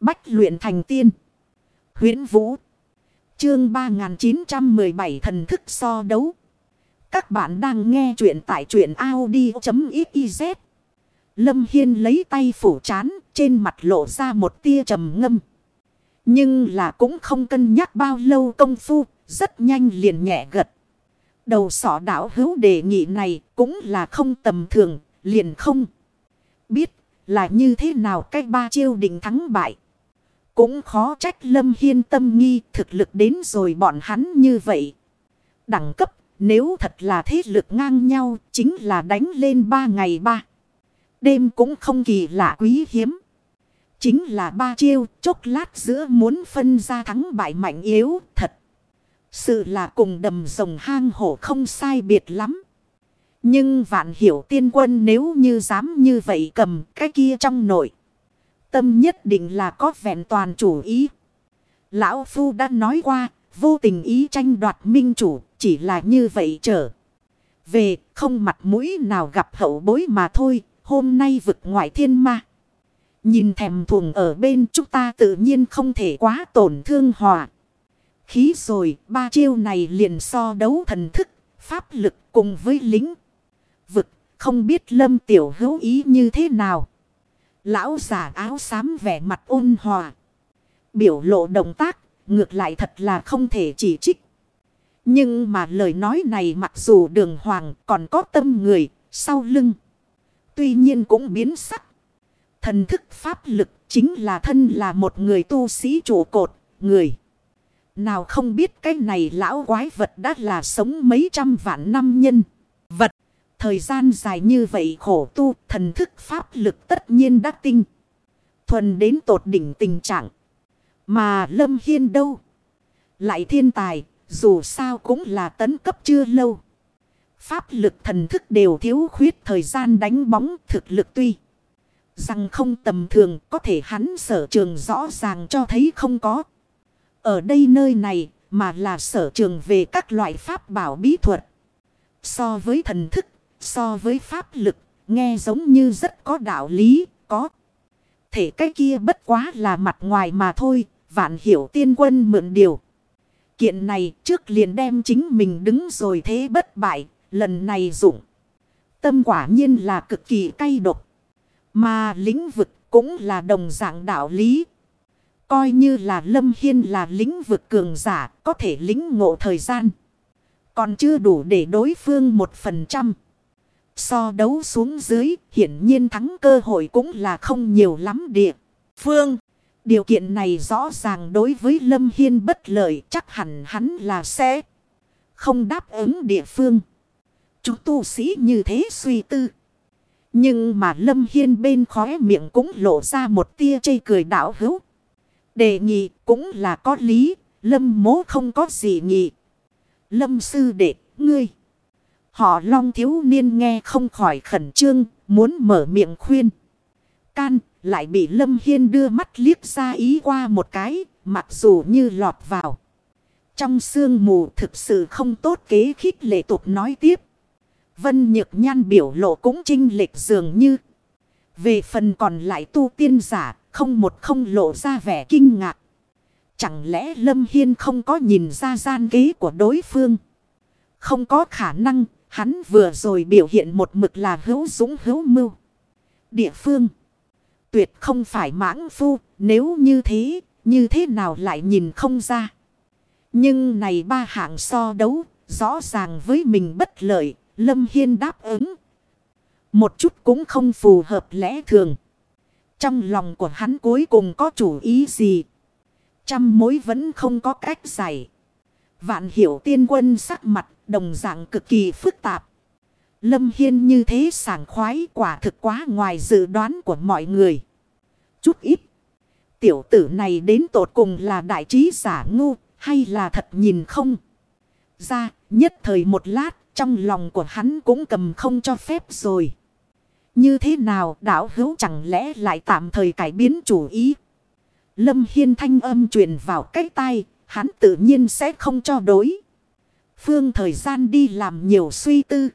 Bách luyện thành tiên. huyễn Vũ. Chương 3917 thần thức so đấu. Các bạn đang nghe truyện tại truyện Audi.xyz. Lâm Hiên lấy tay phủ chán trên mặt lộ ra một tia trầm ngâm. Nhưng là cũng không cân nhắc bao lâu công phu, rất nhanh liền nhẹ gật. Đầu sỏ đảo hữu đề nghị này cũng là không tầm thường, liền không. Biết là như thế nào cách ba chiêu định thắng bại. Cũng khó trách Lâm Hiên tâm nghi thực lực đến rồi bọn hắn như vậy. Đẳng cấp, nếu thật là thế lực ngang nhau, chính là đánh lên ba ngày ba. Đêm cũng không kỳ lạ quý hiếm. Chính là ba chiêu, chốc lát giữa muốn phân ra thắng bại mạnh yếu, thật. Sự là cùng đầm rồng hang hổ không sai biệt lắm. Nhưng vạn hiểu tiên quân nếu như dám như vậy cầm cái kia trong nội. Tâm nhất định là có vẹn toàn chủ ý. Lão Phu đã nói qua, vô tình ý tranh đoạt minh chủ, chỉ là như vậy trở. Về, không mặt mũi nào gặp hậu bối mà thôi, hôm nay vực ngoại thiên ma. Nhìn thèm thuồng ở bên chúng ta tự nhiên không thể quá tổn thương hòa. Khí rồi, ba chiêu này liền so đấu thần thức, pháp lực cùng với lính. Vực, không biết lâm tiểu hữu ý như thế nào. Lão giả áo xám vẻ mặt ôn hòa. Biểu lộ động tác, ngược lại thật là không thể chỉ trích. Nhưng mà lời nói này mặc dù đường hoàng còn có tâm người, sau lưng. Tuy nhiên cũng biến sắc. Thần thức pháp lực chính là thân là một người tu sĩ trụ cột, người. Nào không biết cái này lão quái vật đã là sống mấy trăm vạn năm nhân. Thời gian dài như vậy khổ tu, thần thức pháp lực tất nhiên đã tinh. Thuần đến tột đỉnh tình trạng. Mà Lâm Hiên đâu? Lại thiên tài, dù sao cũng là tấn cấp chưa lâu. Pháp lực thần thức đều thiếu khuyết thời gian đánh bóng thực lực tuy. Rằng không tầm thường có thể hắn sở trường rõ ràng cho thấy không có. Ở đây nơi này mà là sở trường về các loại pháp bảo bí thuật. So với thần thức, so với pháp lực, nghe giống như rất có đạo lý, có. Thể cái kia bất quá là mặt ngoài mà thôi, vạn hiểu tiên quân mượn điều. Kiện này trước liền đem chính mình đứng rồi thế bất bại, lần này dụng. Tâm quả nhiên là cực kỳ cay độc. Mà lĩnh vực cũng là đồng dạng đạo lý. Coi như là Lâm Hiên là lĩnh vực cường giả, có thể lĩnh ngộ thời gian. Còn chưa đủ để đối phương một phần trăm. So đấu xuống dưới, hiển nhiên thắng cơ hội cũng là không nhiều lắm địa. Phương, điều kiện này rõ ràng đối với Lâm Hiên bất lợi chắc hẳn hắn là sẽ không đáp ứng địa phương. Chú tu sĩ như thế suy tư. Nhưng mà Lâm Hiên bên khóe miệng cũng lộ ra một tia chây cười đảo hữu. Đề nghị cũng là có lý, Lâm mố không có gì nghị. Lâm sư đệ, ngươi. Họ long thiếu niên nghe không khỏi khẩn trương, muốn mở miệng khuyên. Can, lại bị Lâm Hiên đưa mắt liếc ra ý qua một cái, mặc dù như lọt vào. Trong sương mù thực sự không tốt kế khích lệ tục nói tiếp. Vân Nhược Nhan biểu lộ cũng trinh lệch dường như. Về phần còn lại tu tiên giả, không một không lộ ra vẻ kinh ngạc. Chẳng lẽ Lâm Hiên không có nhìn ra gian kế của đối phương? Không có khả năng, hắn vừa rồi biểu hiện một mực là hữu dũng hữu mưu. Địa phương tuyệt không phải mãng phu, nếu như thế, như thế nào lại nhìn không ra. Nhưng này ba hạng so đấu, rõ ràng với mình bất lợi, Lâm Hiên đáp ứng. Một chút cũng không phù hợp lẽ thường. Trong lòng của hắn cuối cùng có chủ ý gì? Trăm mối vẫn không có cách giải. Vạn hiểu tiên quân sắc mặt đồng dạng cực kỳ phức tạp. Lâm Hiên như thế sảng khoái quả thực quá ngoài dự đoán của mọi người. Chút ít. Tiểu tử này đến tột cùng là đại trí giả ngu hay là thật nhìn không? Ra nhất thời một lát trong lòng của hắn cũng cầm không cho phép rồi. Như thế nào đảo hữu chẳng lẽ lại tạm thời cải biến chủ ý. Lâm Hiên thanh âm truyền vào cái tay, hắn tự nhiên sẽ không cho đối. Phương thời gian đi làm nhiều suy tư.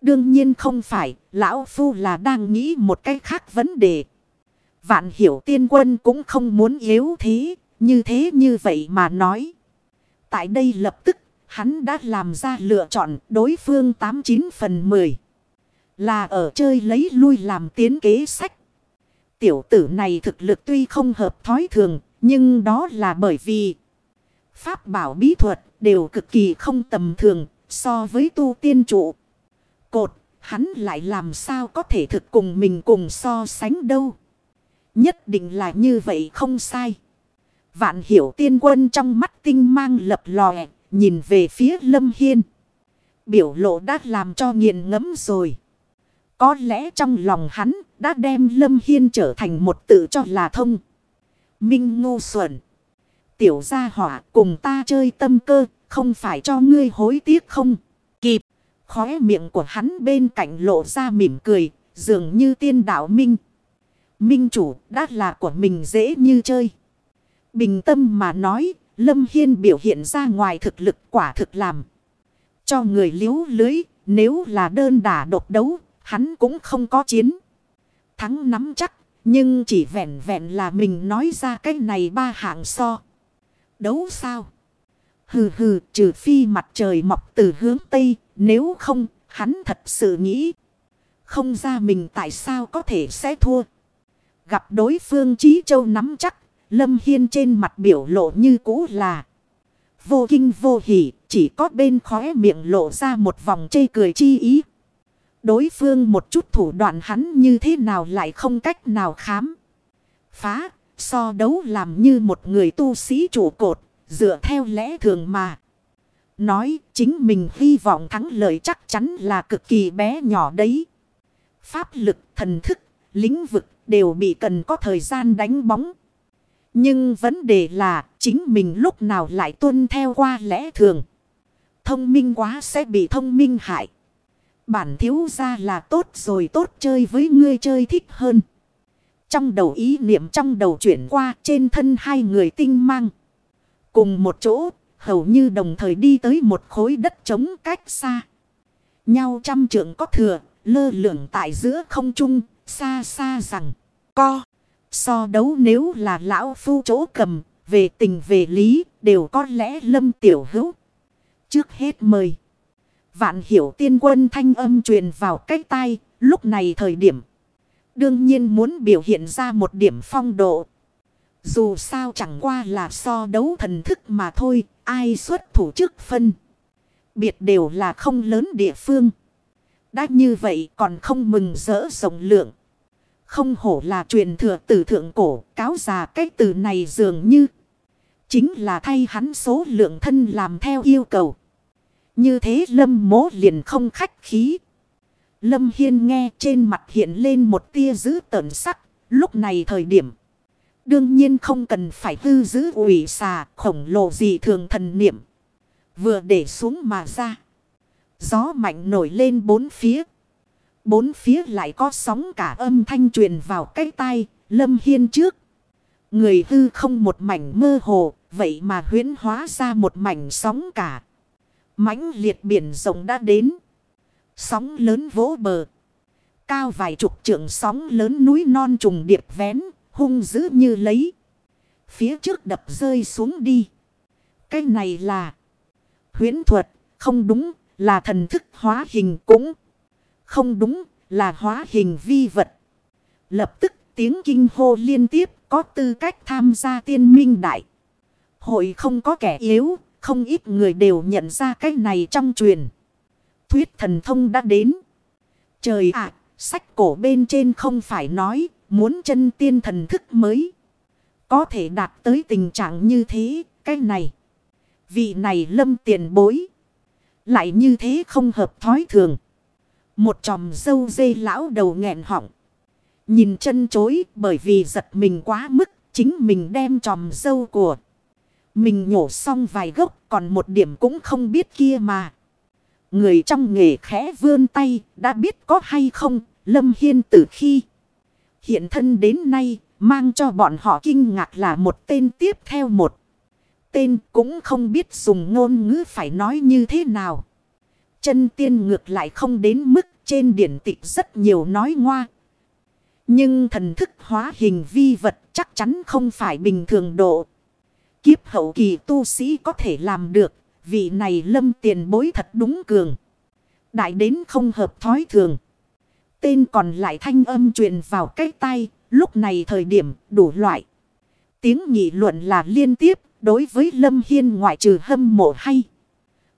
Đương nhiên không phải, lão phu là đang nghĩ một cái khác vấn đề. Vạn hiểu tiên quân cũng không muốn yếu thế, như thế như vậy mà nói. Tại đây lập tức, hắn đã làm ra lựa chọn đối phương 89 phần 10. Là ở chơi lấy lui làm tiến kế sách. Tiểu tử này thực lực tuy không hợp thói thường, nhưng đó là bởi vì Pháp bảo bí thuật đều cực kỳ không tầm thường so với tu tiên trụ. Cột, hắn lại làm sao có thể thực cùng mình cùng so sánh đâu. Nhất định là như vậy không sai. Vạn hiểu tiên quân trong mắt tinh mang lập lòe, nhìn về phía Lâm Hiên. Biểu lộ đã làm cho nghiền ngẫm rồi. Có lẽ trong lòng hắn đã đem Lâm Hiên trở thành một tự cho là thông. Minh ngu xuẩn. Tiểu gia hỏa cùng ta chơi tâm cơ, không phải cho ngươi hối tiếc không? Kịp. Khóe miệng của hắn bên cạnh lộ ra mỉm cười, dường như tiên đạo minh. Minh chủ đã là của mình dễ như chơi. Bình tâm mà nói, Lâm Hiên biểu hiện ra ngoài thực lực quả thực làm. Cho người liếu lưới, nếu là đơn đả độc đấu, hắn cũng không có chiến. Thắng nắm chắc, nhưng chỉ vẹn vẹn là mình nói ra cái này ba hạng so. Đấu sao? Hừ hừ, trừ phi mặt trời mọc từ hướng Tây, nếu không, hắn thật sự nghĩ. Không ra mình tại sao có thể sẽ thua. Gặp đối phương Chí Châu nắm chắc, Lâm Hiên trên mặt biểu lộ như cũ là vô kinh vô hỉ, chỉ có bên khóe miệng lộ ra một vòng chê cười chi ý. Đối phương một chút thủ đoạn hắn như thế nào lại không cách nào khám. Phá, so đấu làm như một người tu sĩ trụ cột, dựa theo lẽ thường mà. Nói chính mình hy vọng thắng lợi chắc chắn là cực kỳ bé nhỏ đấy. Pháp lực, thần thức, lĩnh vực đều bị cần có thời gian đánh bóng. Nhưng vấn đề là chính mình lúc nào lại tuân theo qua lẽ thường. Thông minh quá sẽ bị thông minh hại. Bản thiếu ra là tốt rồi tốt chơi với ngươi chơi thích hơn. Trong đầu ý niệm trong đầu chuyển qua trên thân hai người tinh mang. Cùng một chỗ, hầu như đồng thời đi tới một khối đất trống cách xa. Nhau trăm trượng có thừa, lơ lửng tại giữa không trung, xa xa rằng, co. So đấu nếu là lão phu chỗ cầm, về tình về lý, đều có lẽ lâm tiểu hữu. Trước hết mời. Vạn hiểu tiên quân thanh âm truyền vào cái tai, lúc này thời điểm. Đương nhiên muốn biểu hiện ra một điểm phong độ. Dù sao chẳng qua là so đấu thần thức mà thôi, ai xuất thủ trước phân. Biệt đều là không lớn địa phương. Đã như vậy còn không mừng rỡ rộng lượng. Không hổ là truyền thừa từ thượng cổ, cáo già cái từ này dường như. Chính là thay hắn số lượng thân làm theo yêu cầu. Như thế lâm mố liền không khách khí. Lâm Hiên nghe trên mặt hiện lên một tia dữ tợn sắc. Lúc này thời điểm. Đương nhiên không cần phải tư giữ ủy xà khổng lồ gì thường thần niệm. Vừa để xuống mà ra. Gió mạnh nổi lên bốn phía. Bốn phía lại có sóng cả âm thanh truyền vào cái tai, lâm hiên trước. Người hư không một mảnh mơ hồ, vậy mà huyến hóa ra một mảnh sóng cả. mãnh liệt biển rộng đã đến. Sóng lớn vỗ bờ. Cao vài chục trượng sóng lớn núi non trùng điệp vén, hung dữ như lấy. Phía trước đập rơi xuống đi. Cái này là huyến thuật, không đúng, là thần thức hóa hình cũng không đúng, là hóa hình vi vật. Lập tức tiếng kinh hô liên tiếp có tư cách tham gia tiên minh đại. Hội không có kẻ yếu, không ít người đều nhận ra cái này trong truyền. Thuyết thần thông đã đến. Trời ạ, sách cổ bên trên không phải nói, muốn chân tiên thần thức mới. Có thể đạt tới tình trạng như thế, cái này. Vị này lâm tiền bối. Lại như thế không hợp thói thường. Một tròm dâu dê lão đầu nghẹn họng. Nhìn chân chối bởi vì giật mình quá mức. Chính mình đem tròm dâu của. Mình nhổ xong vài gốc còn một điểm cũng không biết kia mà. Người trong nghề khẽ vươn tay, đã biết có hay không. Lâm Hiên từ khi hiện thân đến nay, mang cho bọn họ kinh ngạc là một tên tiếp theo một. Tên cũng không biết dùng ngôn ngữ phải nói như thế nào. Chân tiên ngược lại không đến mức trên điển tịch rất nhiều nói ngoa. Nhưng thần thức hóa hình vi vật chắc chắn không phải bình thường độ. Kiếp hậu kỳ tu sĩ có thể làm được. Vị này lâm tiền bối thật đúng cường. Đại đến không hợp thói thường. Tên còn lại thanh âm truyền vào cái tay. Lúc này thời điểm đủ loại. Tiếng nghị luận là liên tiếp đối với Lâm Hiên ngoại trừ hâm mộ hay.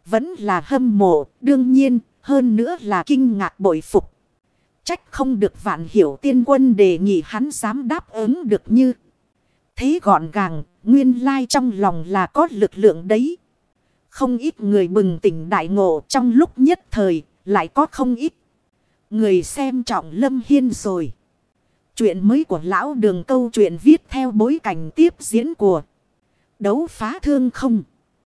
Vẫn là hâm mộ đương nhiên hơn nữa là kinh ngạc bội phục. Trách không được vạn hiểu tiên quân đề nghị hắn dám đáp ứng được như. Thế gọn gàng, nguyên lai trong lòng là có lực lượng đấy. Không ít người bừng tỉnh đại ngộ trong lúc nhất thời, lại có không ít. Người xem trọng Lâm Hiên rồi. Chuyện mới của lão đường câu chuyện viết theo bối cảnh tiếp diễn của đấu phá thương không.